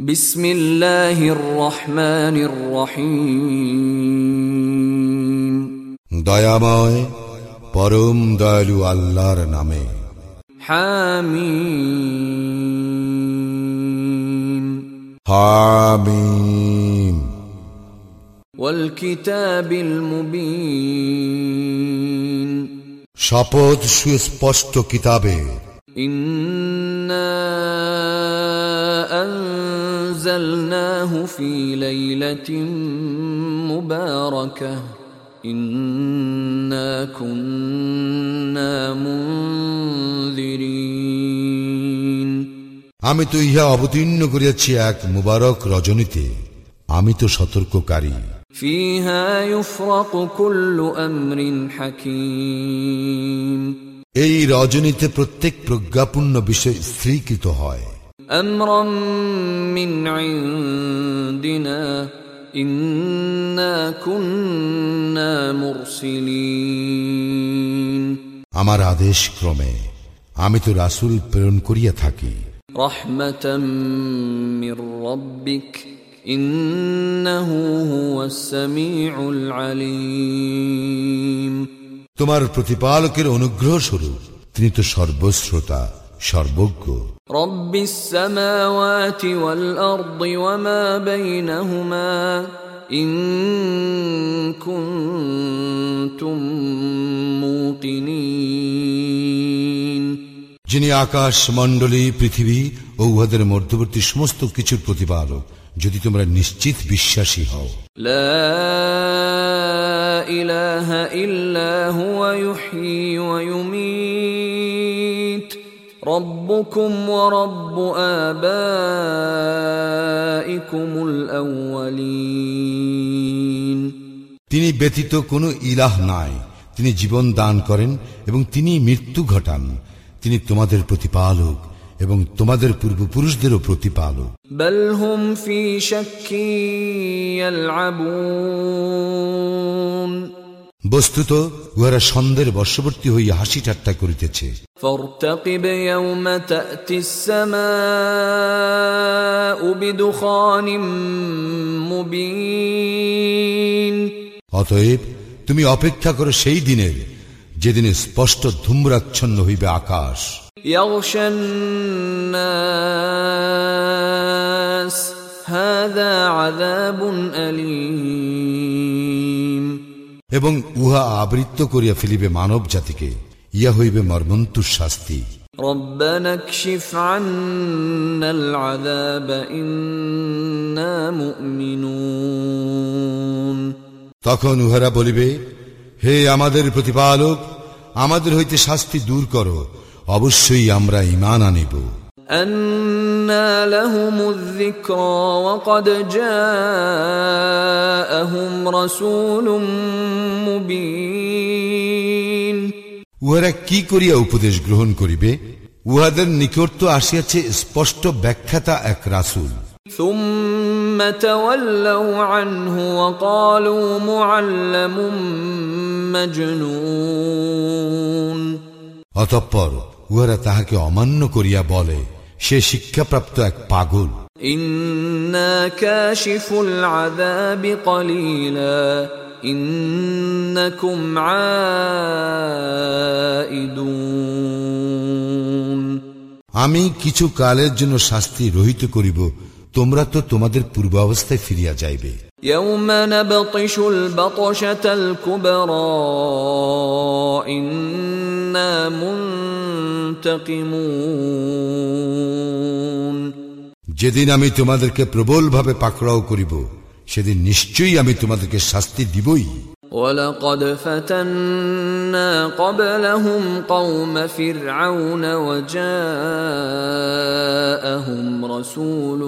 বিসমিল্লাহির রহমানির রহিম। দয়াময় পরম দয়ালু আল্লাহর নামে। হামিম। হামিম। ওয়ালকিতাবিল মুবিন শপথ সুস্পষ্ট কিতাবে। ইন্না أنزلناه في ليلة مباركة إنا كنا منذرين আমি তো ইহা অবতীর্ণ করিয়াছি এক মুবারক রজনীতে আমি তো সতর্ককারী فيها يفرق كل أمر حكيم এই রজনীতে প্রত্যেক প্রজ্ঞাপূর্ণ বিষয় স্ত্রীকৃত হয় أمرا من عندنا إنا كنا مرسلين আমার আদেশ ক্রমে আমি তো রাসূল প্রেরণ করিয়া থাকি رحمة من ربك إنه هو السميع العليم তোমার প্রতিপালকের অনুগ্রহ স্বরূপ তিনি তো সর্বশ্রোতা সর্বজ্ঞ। যিনি আকাশ মণ্ডলী পৃথিবী ও উহাদের মধ্যবর্তী সমস্ত কিছুর প্রতিপালক যদি তোমরা নিশ্চিত বিশ্বাসী হও। ইলাহা ইল্লাহু ওয়া ربكم ورب آبائكم الأولين তিনি ব্যতীত কোনো ইলাহ নাই তিনি জীবন দান করেন এবং তিনি মৃত্যু ঘটান তিনি তোমাদের প্রতিপালক এবং তোমাদের পূর্বপুরুষদেরও প্রতিপালক بل هم في شك يلعبون বস্তুত উহারা সন্দেহের বশবর্তী হইয়া হাসি ঠাট্টা করিতেছে فارتقب يوم تأتي السماء بدخان مبين অতএব তুমি অপেক্ষা করো সেই দিনের যেদিনে স্পষ্ট ধূম্রাচ্ছন্ন হইবে আকাশ يغشى الناس هذا عذاب أليم এবং উহা আবৃত্ত করিয়া ফেলিবে মানব জাতিকে ইয়া হইবে মর্মন্তুর শাস্তি ربنا اكشف عنا العذاب إنا مؤمنون তখন উহারা বলিবে হে আমাদের প্রতিপালক আমাদের হইতে শাস্তি দূর করো অবশ্যই আমরা ইমান আনিব أنى لهم الذكرى وقد جاءهم رسول مبين উহারা কি করিয়া উপদেশ গ্রহণ করিবে উহাদের নিকট তো আসিয়াছে স্পষ্ট ব্যাখ্যাতা এক রাসূল ثم تولوا عنه وقالوا معلم مجنون অতঃপর উহারা তাহাকে অমান্য করিয়া বলে সে শিক্ষাপ্রাপ্ত এক পাগল إنا كاشف العذاب قليلا إنكم عائدون আমি কিছু কালের জন্য শাস্তি রহিত করিব তোমরা তো তোমাদের পূর্বাবস্থায় ফিরিয়া যাইবে يوم نبطش البطشة الكبرى إنا منتقمون যেদিন আমি তোমাদেরকে প্রবলভাবে পাকড়াও করিব সেদিন নিশ্চয়ই আমি তোমাদেরকে শাস্তি দিবই ولقد فتنا قبلهم قوم فرعون وجاءهم رسول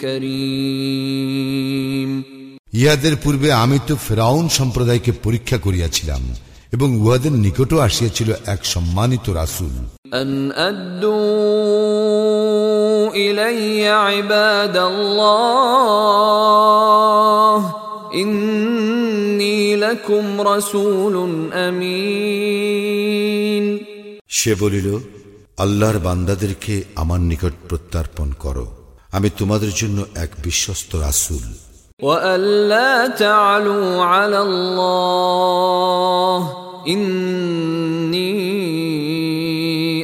كريم ইহাদের পূর্বে আমি তো ফেরাউন সম্প্রদায়কে পরীক্ষা করিয়াছিলাম এবং উহাদের নিকটও আসিয়াছিল এক সম্মানিত রাসূল أن أدوا إلي عباد الله إني لكم رسول أمين সে বলিল আল্লাহর বান্দাদেরকে আমার নিকট প্রত্যার্পণ করো আমি তোমাদের জন্য এক বিশ্বস্ত রাসূল وألا تعلوا على الله إني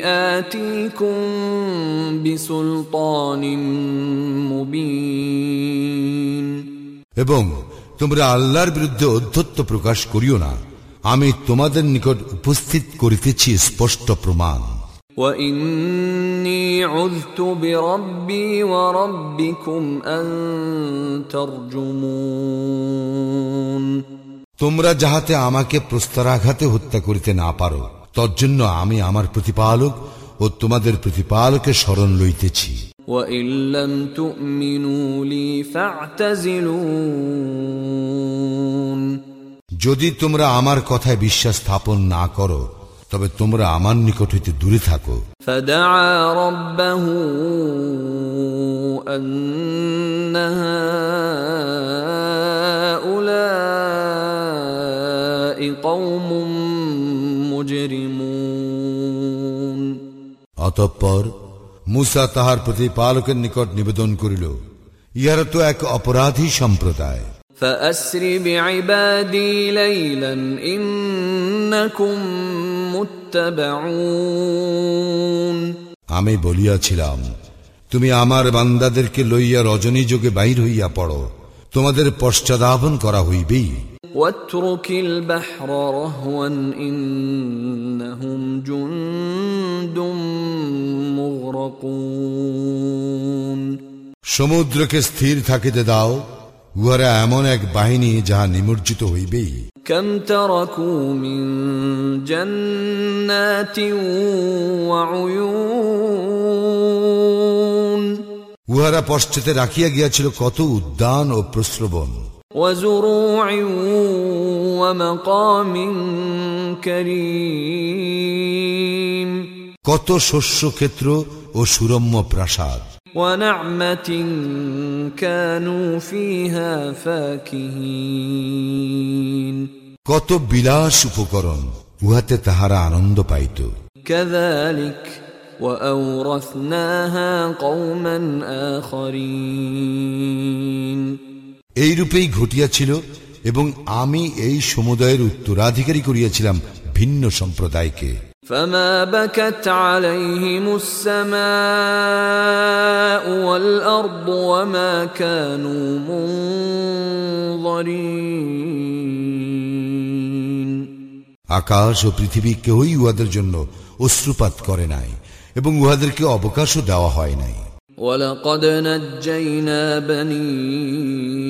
آتيكم بسلطان مبين এবং তোমরা আল্লাহর বিরুদ্ধে অধ্যত্ব প্রকাশ করিও না আমি তোমাদের নিকট উপস্থিত করিতেছি স্পষ্ট প্রমাণ وإني عذت بربي وربكم أن ترجمون তোমরা যাহাতে আমাকে প্রস্তরাঘাতে হত্যা করিতে না পারো তজ্জন্য আমি আমার প্রতিপালক ও তোমাদের প্রতিপালকের স্মরণ লইতেছি وإن لم تؤمنوا لي فاعتزلون যদি তোমরা আমার কথায় বিশ্বাস স্থাপন না করো তবে তোমরা আমার নিকট হইতে দূরে থাকো فدعا ربه أن هؤلاء قوم مجرمون অতঃপর মুসা তাহার প্রতিপালকের নিকট নিবেদন করিল ইহারা তো এক অপরাধী সম্প্রদায় فأسر بعبادي ليلا إنكم متبعون আমি বলিয়াছিলাম তুমি আমার বান্দাদেরকে লইয়া রজনী যোগে বাহির হইয়া পড়ো তোমাদের পশ্চাদাপন করা হইবেই واترك البحر رهوا إنهم جند مغرقون সমুদ্রকে স্থির থাকিতে দাও উহারা এমন এক বাহিনী যাহা নিমজ্জিত হইবেই كم تركوا من جنات وعيون উহারা পশ্চাতে রাখিয়া গিয়াছিল কত উদ্যান ও প্রশ্রবণ وزروع ومقام كريم কত শস্যক্ষেত্র ও সুরম্য প্রাসাদ ونعمة كانوا فيها فاكهين কত বিলাস উপকরণ উহাতে তাহারা আনন্দ পাইত كذلك وأورثناها قوما آخرين এইরূপেই ঘটিয়াছিল এবং আমি এই সমুদায়ের উত্তরাধিকারী করিয়াছিলাম ভিন্ন সম্প্রদায়কে فما بكت عليهم السماء والأرض وما كانوا منظرين আকাশ ও পৃথিবী কেউই উহাদের জন্য অশ্রুপাত করে নাই এবং উহাদেরকে অবকাশও দেওয়া হয় নাই ولقد نجينا بني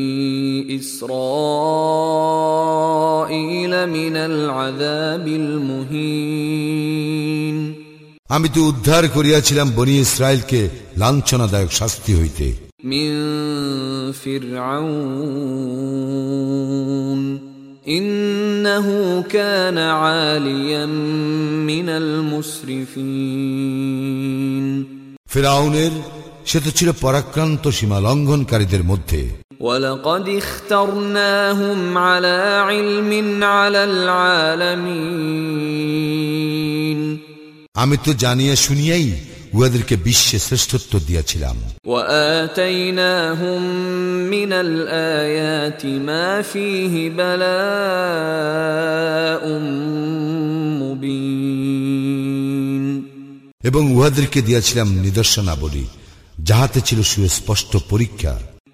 আমি তো উদ্ধার করিয়াছিলাম বনি ইসরায়েলকে লাঞ্ছনাদায়ক শাস্তি হইতে। ইন্নহু মিনাল ফেরাউনের সে তো ছিল পরাক্রান্ত সীমা লঙ্ঘনকারীদের মধ্যে। ولقد اخترناهم على علم على العالمين আমি তো জানিয়া শুনিয়াই উহাদেরকে বিশ্বে শ্রেষ্ঠত্ব দিয়াছিলাম وآتيناهم من الآيات ما فيه بلاء مبين এবং উহাদেরকে দিয়াছিলাম নিদর্শনাবলী যাহাতে ছিল সুস্পষ্ট পরীক্ষা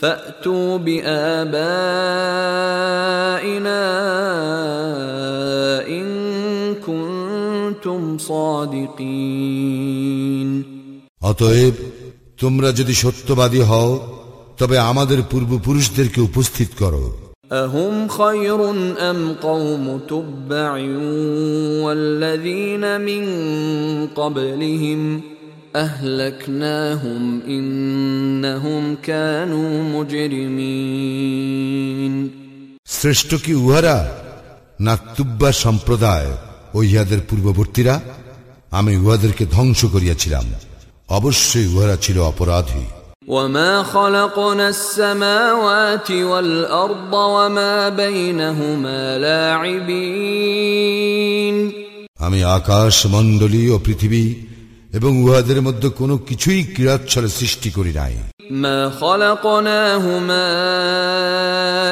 فأتوا بآبائنا إن كنتم صادقين অতএব তোমরা যদি সত্যবাদী হও তবে আমাদের পূর্বপুরুষদেরকে উপস্থিত করো أهم خير أم قوم تبع والذين من قبلهم أهلكناهم إنهم كانوا مجرمين শ্রেষ্ঠ কি উহারা না তুব্বা সম্প্রদায় ও ইহাদের পূর্ববর্তীরা আমি উহাদেরকে ধ্বংস করিয়াছিলাম অবশ্যই উহারা ছিল অপরাধী وما خلقنا السماوات والأرض وما بينهما لاعبين আমি আকাশ মণ্ডলী ও পৃথিবী এবং উহাদের মধ্যে কোনো কিছুই ক্রীড়াচ্ছলে সৃষ্টি করি নাই ما خلقناهما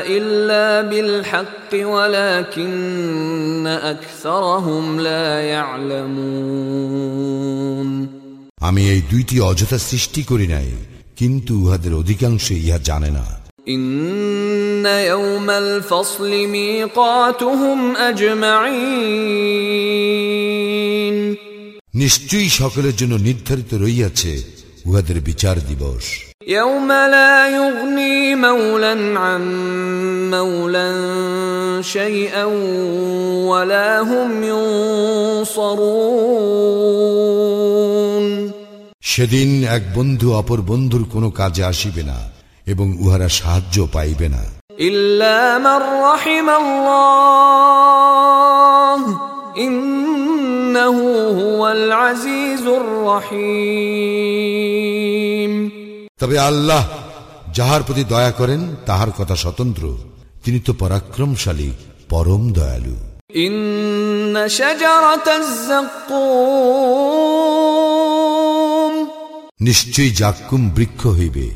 إلا بالحق ولكن أكثرهم لا يعلمون আমি এই দুইটি অযথা সৃষ্টি করি নাই কিন্তু উহাদের অধিকাংশ ইহা জানে না إن يوم الفصل ميقاتهم أجمعين নিশ্চয়ই সকলের জন্য নির্ধারিত রইয়াছে উহাদের বিচার দিবস يوم لا يغني مولا عن مولا شيئا ولا هم ينصرون সেদিন এক বন্ধু অপর বন্ধুর কোনো কাজে আসিবে না এবং উহারা সাহায্য পাইবে না إلا من رحم الله তবে আল্লাহ যাহার প্রতি দয়া করেন তাহার কথা স্বতন্ত্র। তিনি তো পরাক্রমশালী পরম দয়ালু। নিশ্চয়ই জাকুম বৃক্ষ হইবে।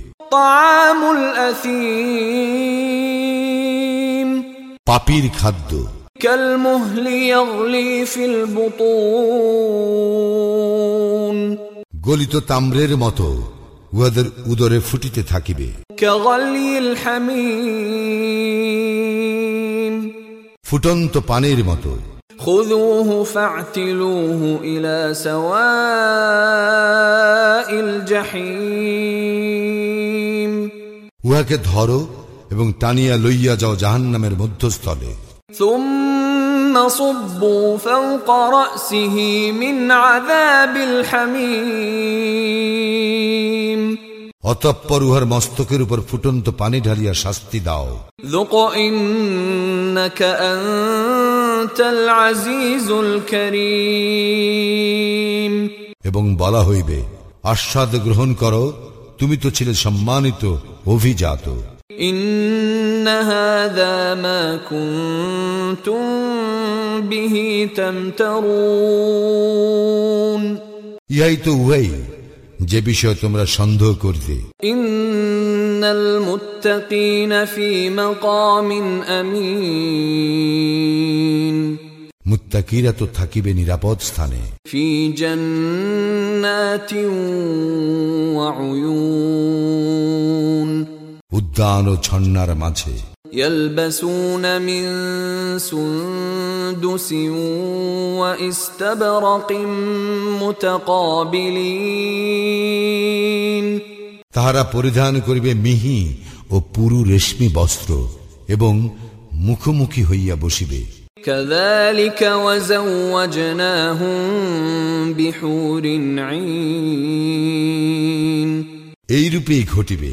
পাপির খাদ্য। كالمهل يغلي في البطون গলিত তাম্রের মতো উহাদের উদরে ফুটিতে থাকিবে كغلي الحميم ফুটন্ত পানির মতো خذوه فاعتلوه إلى سواء الجحيم উহাকে ধরো এবং টানিয়া লইয়া যাও জাহান্নামের মধ্যস্থলে ثم صبوا فوق رأسه من عذاب الحميم অতঃপর উহার মস্তকের উপর ফুটন্ত পানি ঢালিয়া শাস্তি দাও ذق إنك أنت العزيز الكريم এবং বলা হইবে আস্বাদ গ্রহণ করো তুমি তো ছিলে সম্মানিত অভিজাত إن هذا ما كنتم به تمترون ইহাই তো উহাই যে বিষয়ে তোমরা সন্দেহ করিতে إن المتقين في مقام أمين মুত্তাকিরা তো থাকিবে নিরাপদ স্থানে في جنات وعيون উদ্যান ও ছন্নার মাঝে يلبسون من سندس واستبرق متقابلين তাহারা পরিধান করিবে মিহি ও পুরু রেশমি বস্ত্র এবং মুখোমুখি হইয়া বসিবে كذلك وزوجناهم بحور عين এইরূপেই ঘটিবে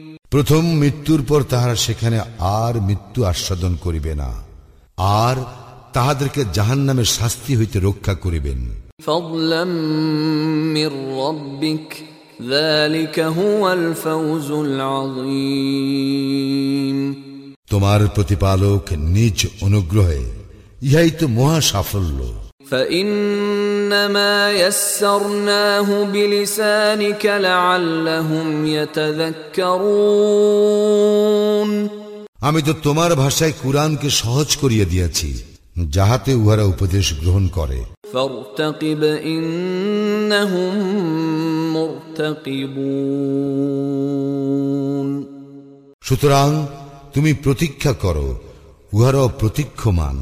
প্রথম মৃত্যুর পর তাহারা সেখানে আর মৃত্যু আস্বাদন করিবে না আর তাহাদেরকে জাহান নামের শাস্তি হইতে রক্ষা করিবেন। তোমার প্রতিপালক নিজ অনুগ্রহে ইহাই তো মহা সাফল্য। فإنما يسرناه بلسانك لعلهم يتذكرون আমি তো তোমার ভাষায় কুরআনকে সহজ করিয়া দিয়াছি যাহাতে উহারা উপদেশ গ্রহণ করে فارتقب إنهم مرتقبون সুতরাং তুমি প্রতীক্ষা করো উহারাও প্রতীক্ষমান